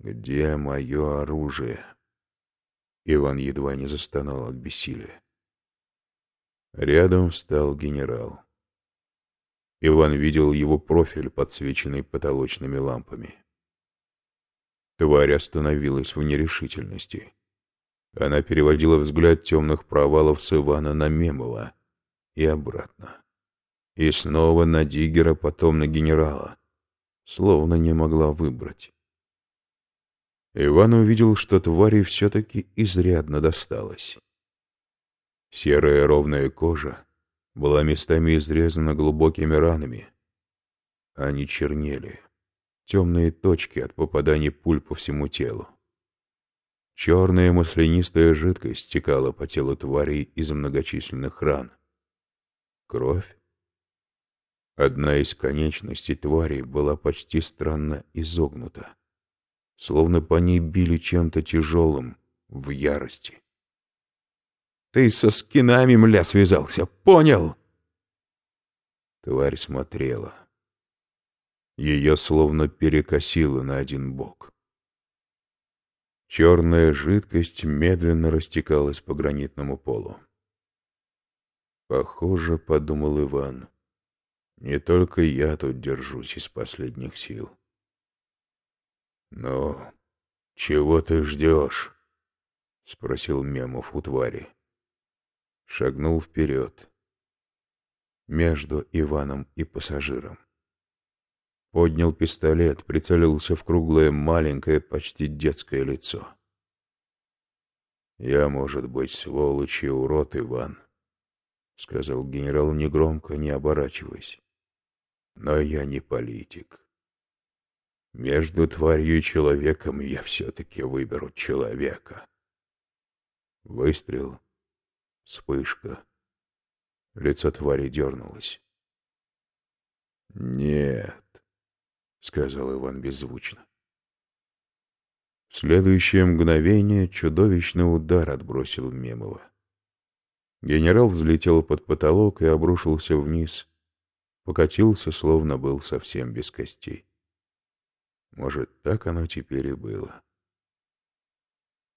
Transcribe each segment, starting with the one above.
Где мое оружие? Иван едва не застонал от бессилия. Рядом встал генерал. Иван видел его профиль, подсвеченный потолочными лампами. Тварь остановилась в нерешительности. Она переводила взгляд темных провалов с Ивана на Мемова и обратно. И снова на Диггера, потом на генерала. Словно не могла выбрать. Иван увидел, что твари все-таки изрядно досталось. Серая ровная кожа была местами изрезана глубокими ранами. Они чернели, темные точки от попаданий пуль по всему телу. Черная маслянистая жидкость стекала по телу тварей из многочисленных ран. Кровь? Одна из конечностей твари была почти странно изогнута, словно по ней били чем-то тяжелым в ярости. «Ты со скинами, мля, связался, понял?» Тварь смотрела. Ее словно перекосило на один бок. Черная жидкость медленно растекалась по гранитному полу. Похоже, подумал Иван, не только я тут держусь из последних сил. «Ну, чего ты ждешь?» — спросил Мемов у твари. Шагнул вперед, между Иваном и пассажиром. Поднял пистолет, прицелился в круглое, маленькое, почти детское лицо. «Я, может быть, сволочь и урод, Иван», — сказал генерал негромко, не оборачиваясь. «Но я не политик. Между тварью и человеком я все-таки выберу человека». Выстрел, вспышка. Лицо твари дернулось. «Нет», — сказал Иван беззвучно. В следующее мгновение чудовищный удар отбросил Мемова. Генерал взлетел под потолок и обрушился вниз, покатился, словно был совсем без костей. Может, так оно теперь и было.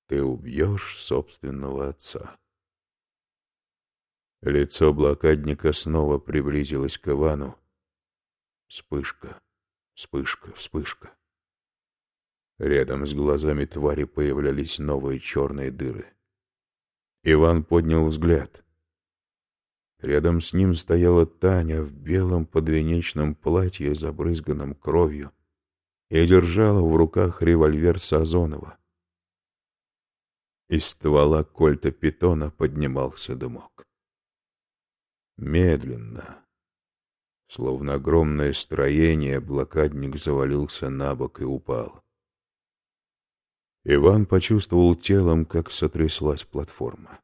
Ты убьешь собственного отца. Лицо блокадника снова приблизилось к Ивану. Вспышка. Вспышка, вспышка. Рядом с глазами твари появлялись новые черные дыры. Иван поднял взгляд. Рядом с ним стояла Таня в белом подвенечном платье, забрызганном кровью, и держала в руках револьвер Сазонова. Из ствола кольта питона поднимался дымок. Медленно, Словно огромное строение, блокадник завалился на бок и упал. Иван почувствовал телом, как сотряслась платформа.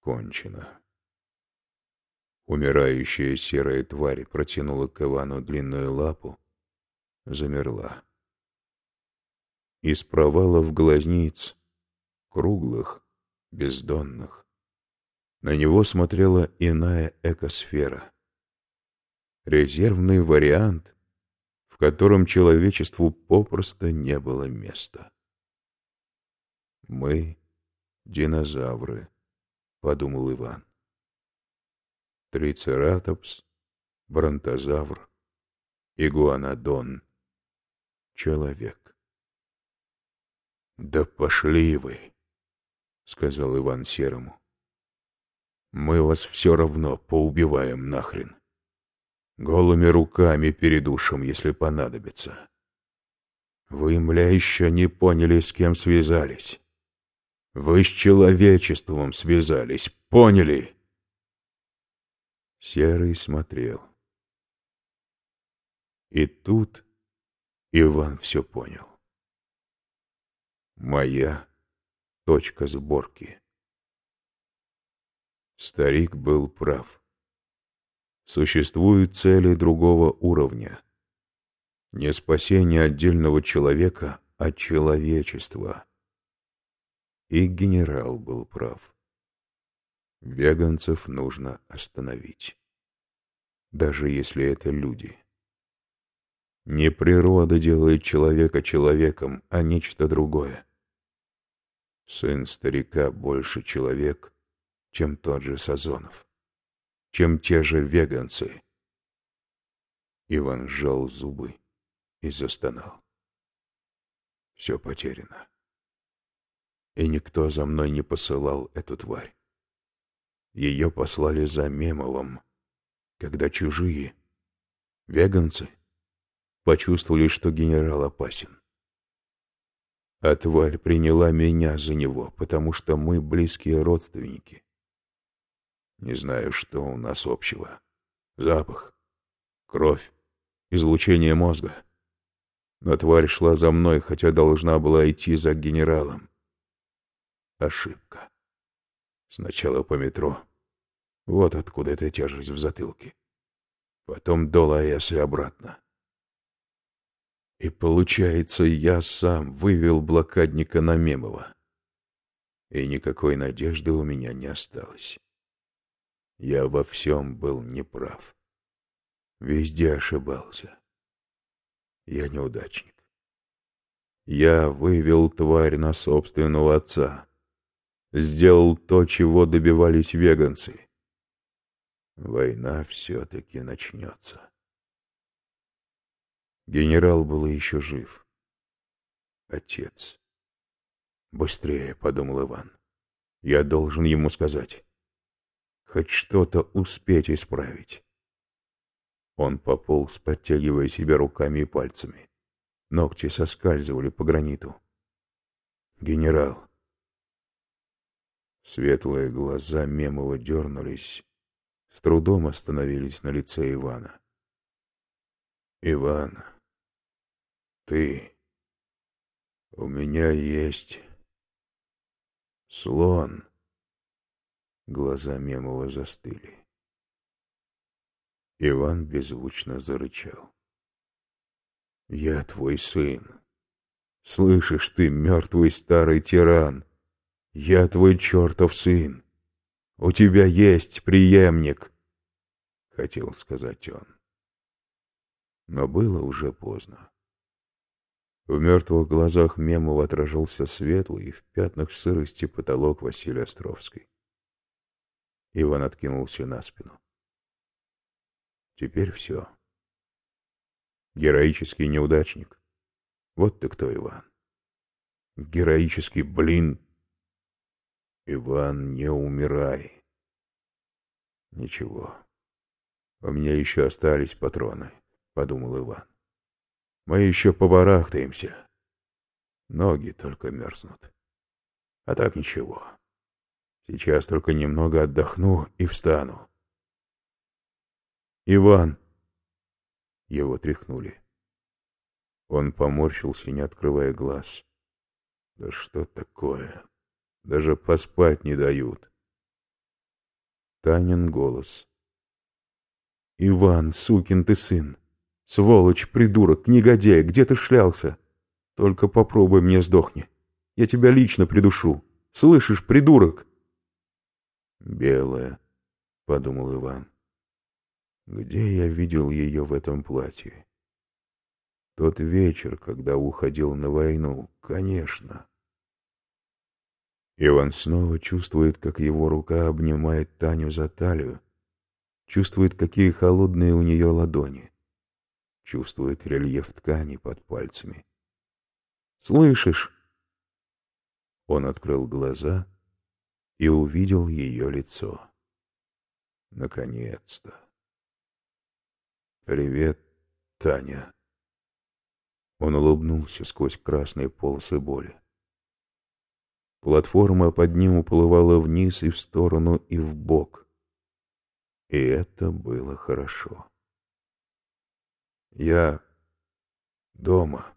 Кончено. Умирающая серая тварь протянула к Ивану длинную лапу, замерла. Из провалов глазниц, круглых, бездонных, на него смотрела иная экосфера резервный вариант, в котором человечеству попросту не было места. «Мы — динозавры», — подумал Иван. Трицератопс, бронтозавр, игуанодон, человек. «Да пошли вы!» — сказал Иван Серому. «Мы вас все равно поубиваем нахрен». Голыми руками передушим, если понадобится. Вы, мля, еще не поняли, с кем связались. Вы с человечеством связались, поняли? Серый смотрел. И тут Иван все понял. Моя точка сборки. Старик был прав существуют цели другого уровня. Не спасение отдельного человека, а человечества. И генерал был прав. Веганцев нужно остановить. Даже если это люди. Не природа делает человека человеком, а нечто другое. Сын старика больше человек, чем тот же Сазонов, чем те же веганцы. Иван сжал зубы и застонал. Все потеряно. И никто за мной не посылал эту тварь. Ее послали за Мемовым, когда чужие, веганцы, почувствовали, что генерал опасен. Тварь приняла меня за него, потому что мы близкие родственники. Не знаю, что у нас общего. Запах, кровь, излучение мозга. Но тварь шла за мной, хотя должна была идти за генералом. Ошибка. Сначала по метро. Вот откуда эта тяжесть в затылке. Потом до Лаэсли обратно. И получается, я сам вывел блокадника на Мемова. И никакой надежды у меня не осталось. Я во всем был неправ. Везде ошибался. Я неудачник. Я вывел тварь на собственного отца. Сделал то, чего добивались веганцы. Война все-таки начнется. Генерал был еще жив. Отец. «Быстрее», — подумал Иван. «Я должен ему сказать. Хоть что-то успеть исправить». Он пополз, подтягивая себя руками и пальцами. Ногти соскальзывали по граниту. «Генерал». Светлые глаза Мемова дернулись, с трудом остановились на лице Ивана. «Иван, ты. У меня есть слон. Глаза Мемова застыли. Иван беззвучно зарычал. Я твой сын. Слышишь ты, мертвый старый тиран? Я твой чертов сын. У тебя есть преемник, хотел сказать он но было уже поздно. В мертвых глазах Мемова отражался светлый в пятнах сырости потолок Василия Островской. Иван откинулся на спину. Теперь все. Героический неудачник. Вот ты кто, Иван. Героический блин. Иван, не умирай. Ничего. У меня еще остались патроны. — подумал Иван. «Мы еще побарахтаемся. Ноги только мерзнут. А так ничего. Сейчас только немного отдохну и встану». «Иван!» Его тряхнули. Он поморщился, не открывая глаз. «Да что такое? Даже поспать не дают». Танин голос. «Иван, сукин ты сын! Сволочь, придурок, негодяй, где ты шлялся? Только попробуй мне сдохни. Я тебя лично придушу. Слышишь, придурок? Белая, — подумал Иван. Где я видел ее в этом платье? Тот вечер, когда уходил на войну, конечно. Иван снова чувствует, как его рука обнимает Таню за талию, чувствует, какие холодные у нее ладони чувствует рельеф ткани под пальцами. «Слышишь?» Он открыл глаза и увидел ее лицо. Наконец-то. «Привет, Таня». Он улыбнулся сквозь красные полосы боли. Платформа под ним уплывала вниз и в сторону, и в бок. И это было хорошо. Я дома.